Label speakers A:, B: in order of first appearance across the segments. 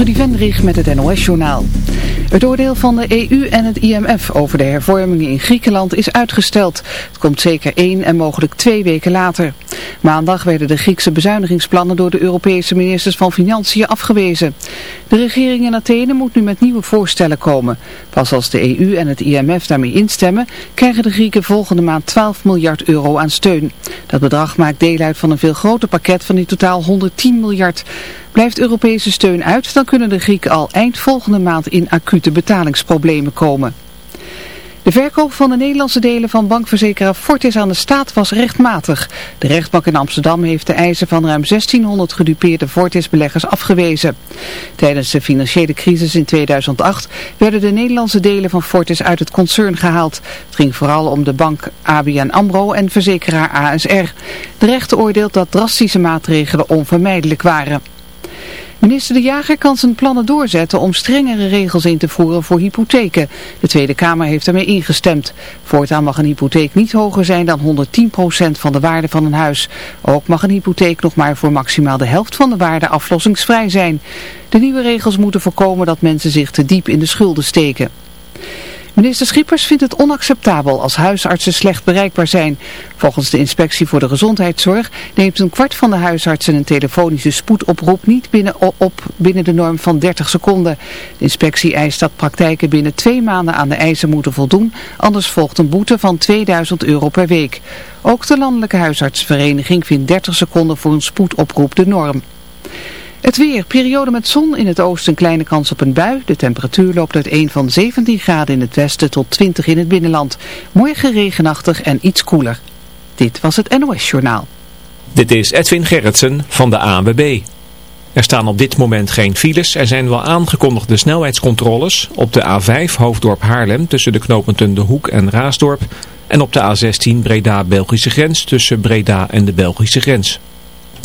A: Trudy Vendrig met het NOS-journaal. Het oordeel van de EU en het IMF over de hervormingen in Griekenland is uitgesteld. Het komt zeker één en mogelijk twee weken later. Maandag werden de Griekse bezuinigingsplannen door de Europese ministers van Financiën afgewezen. De regering in Athene moet nu met nieuwe voorstellen komen. Pas als de EU en het IMF daarmee instemmen, krijgen de Grieken volgende maand 12 miljard euro aan steun. Dat bedrag maakt deel uit van een veel groter pakket van in totaal 110 miljard. Blijft Europese steun uit, dan kunnen de Grieken al eind volgende maand in acute betalingsproblemen komen. De verkoop van de Nederlandse delen van bankverzekeraar Fortis aan de staat was rechtmatig. De rechtbank in Amsterdam heeft de eisen van ruim 1600 gedupeerde Fortis-beleggers afgewezen. Tijdens de financiële crisis in 2008 werden de Nederlandse delen van Fortis uit het concern gehaald. Het ging vooral om de bank ABN AMRO en verzekeraar ASR. De rechter oordeelt dat drastische maatregelen onvermijdelijk waren. Minister De Jager kan zijn plannen doorzetten om strengere regels in te voeren voor hypotheken. De Tweede Kamer heeft ermee ingestemd. Voortaan mag een hypotheek niet hoger zijn dan 110% van de waarde van een huis. Ook mag een hypotheek nog maar voor maximaal de helft van de waarde aflossingsvrij zijn. De nieuwe regels moeten voorkomen dat mensen zich te diep in de schulden steken. Minister Schippers vindt het onacceptabel als huisartsen slecht bereikbaar zijn. Volgens de inspectie voor de gezondheidszorg neemt een kwart van de huisartsen een telefonische spoedoproep niet binnen, op binnen de norm van 30 seconden. De inspectie eist dat praktijken binnen twee maanden aan de eisen moeten voldoen, anders volgt een boete van 2000 euro per week. Ook de Landelijke Huisartsenvereniging vindt 30 seconden voor een spoedoproep de norm. Het weer, periode met zon, in het oosten kleine kans op een bui. De temperatuur loopt uit 1 van 17 graden in het westen tot 20 in het binnenland. Morgen regenachtig en iets koeler. Dit was het NOS Journaal.
B: Dit is Edwin Gerritsen van de ANWB. Er staan op dit moment geen files. Er zijn wel aangekondigde snelheidscontroles op de A5 Hoofddorp Haarlem tussen de knooppunten De Hoek en Raasdorp. En op de A16 Breda-Belgische grens tussen Breda en de Belgische grens.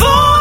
C: for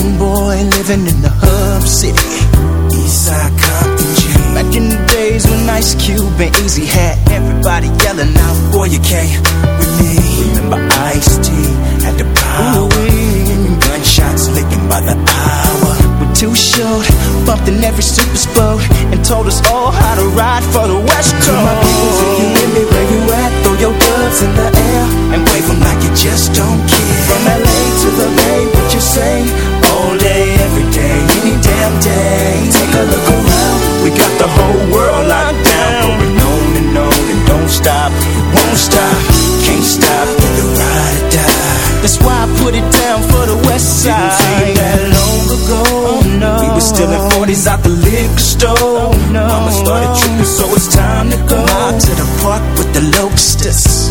D: Young boy living in the hub city. Eastside Compton G. Back in the days when Ice Cube and Easy had everybody yelling out, boy, you can't with me. remember Ice-T had the power. And gunshots licking by the hour. We're too short, bumped in every super boat, and told us all how to ride for the West Coast. To my people, if you hear me your gloves in the air and wave 'em like you just don't care. From LA to the Bay, what you say? All day, every day, any damn day. Take a look around, we got the whole world locked down. Going on and on and don't stop, won't stop, can't stop. Either ride or die. That's why I put it down for the West Side. Didn't seem that long ago. Oh, no. We were still in 40s out the liquor store. Oh, no. Mama started tripping, so it's time to go. Out to the park with the locusts.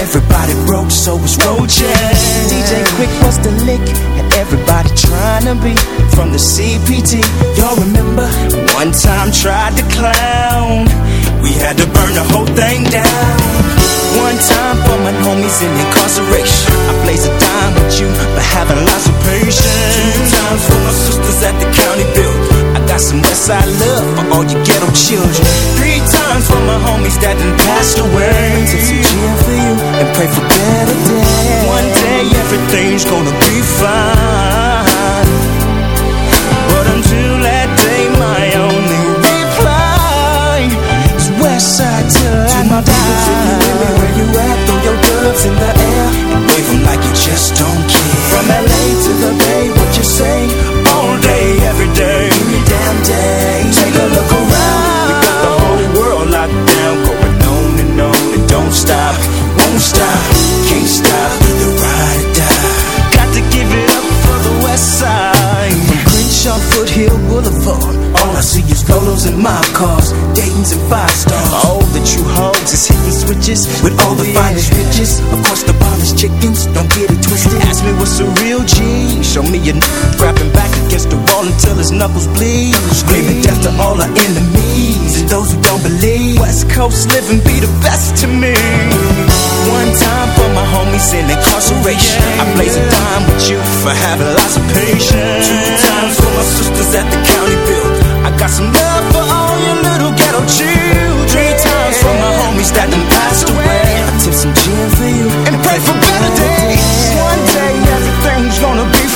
D: Everybody broke, so it's roaches. DJ Quick was the lick, and everybody trying to be from the CPT. Y'all remember? One time tried to clown. We had to burn the whole thing down. One time for my homies in incarceration. I blaze a dime with you for having lots of patience. Two times for my sisters at the county build. I got some Westside love for all you ghetto children. Three homies that done passed away. Take some gin for you and pray for better days. One day everything's gonna be fine. But until that day, my only reply is Westside till I die. Where you at? Throw your gloves in the air mob cars, Dayton's and five stars. All that you hogs is hitting switches with all the finest riches. Of course, the finest chickens, don't get it twisted. Ask me what's a real G. Show me a grabbing back against the wall until his knuckles bleed. Screaming death to all our enemies and those who don't believe. West Coast living be the best to me. One time for my homies in incarceration. I blaze a dime with you for having lots of patience. Two times for my sisters at the county build. I got some love for your little ghetto children. Three times for my homies that done passed away. I tip some gin for you and pray for better days. One day everything's gonna be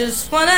C: just wanna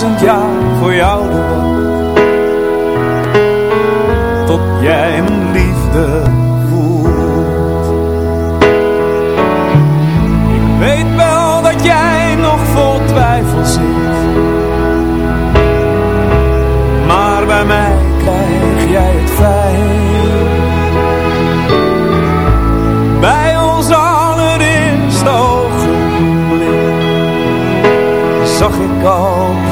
E: duizend jaar voor jou de. Tot jij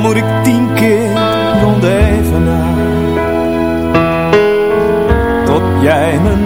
E: Moet ik tien keer rond even na. Tot jij mijn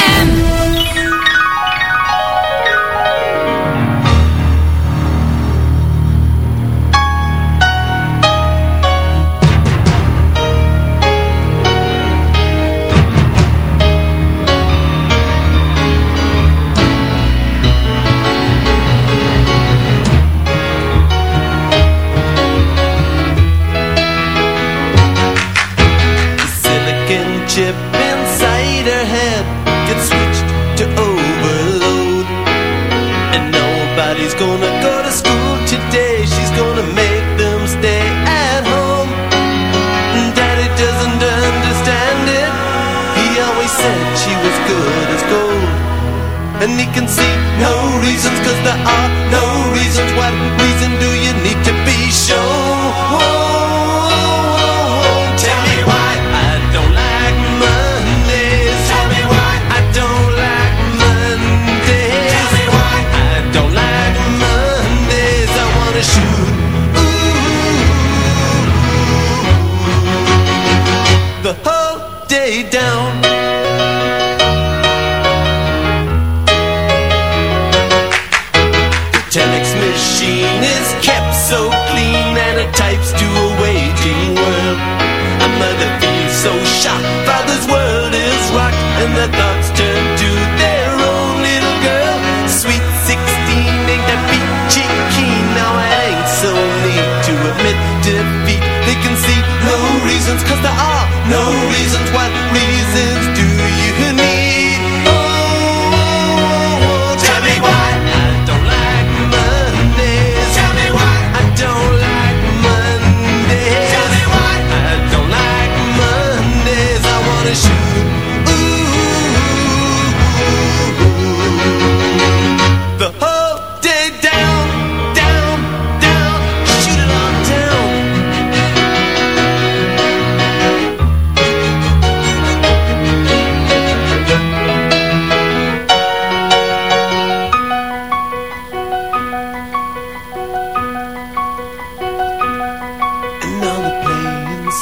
F: Gonna go to school today. She's gonna make them stay at home. Daddy doesn't understand it. He always said she was good as gold. And he can see no reasons, cause there are down. The telex machine is kept so clean and it types to a waiting world. A mother feels so shocked, father's world is rocked, and the thoughts turn to their own little girl. Sweet 16 ain't that peachy keen, now it ain't so neat to admit defeat. They can see no reasons, cause there are no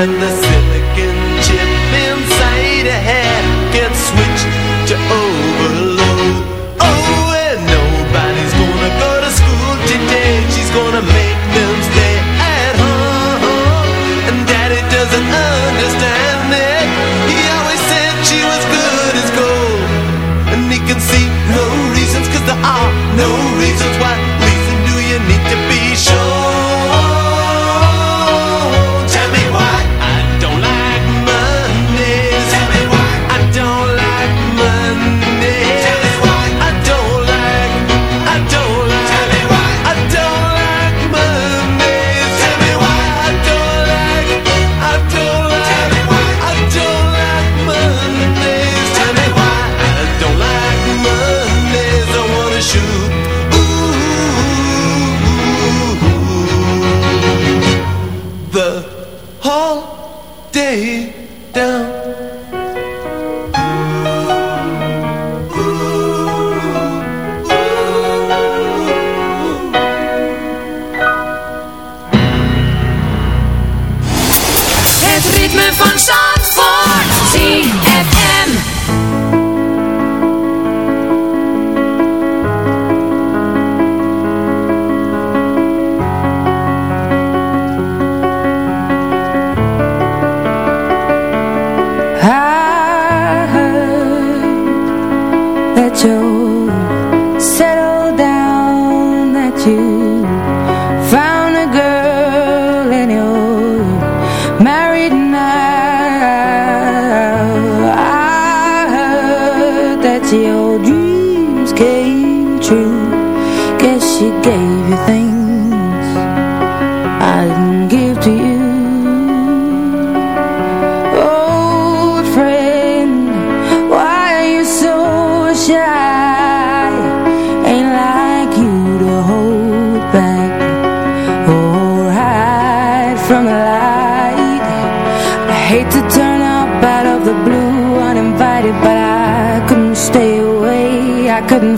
G: and the
F: city.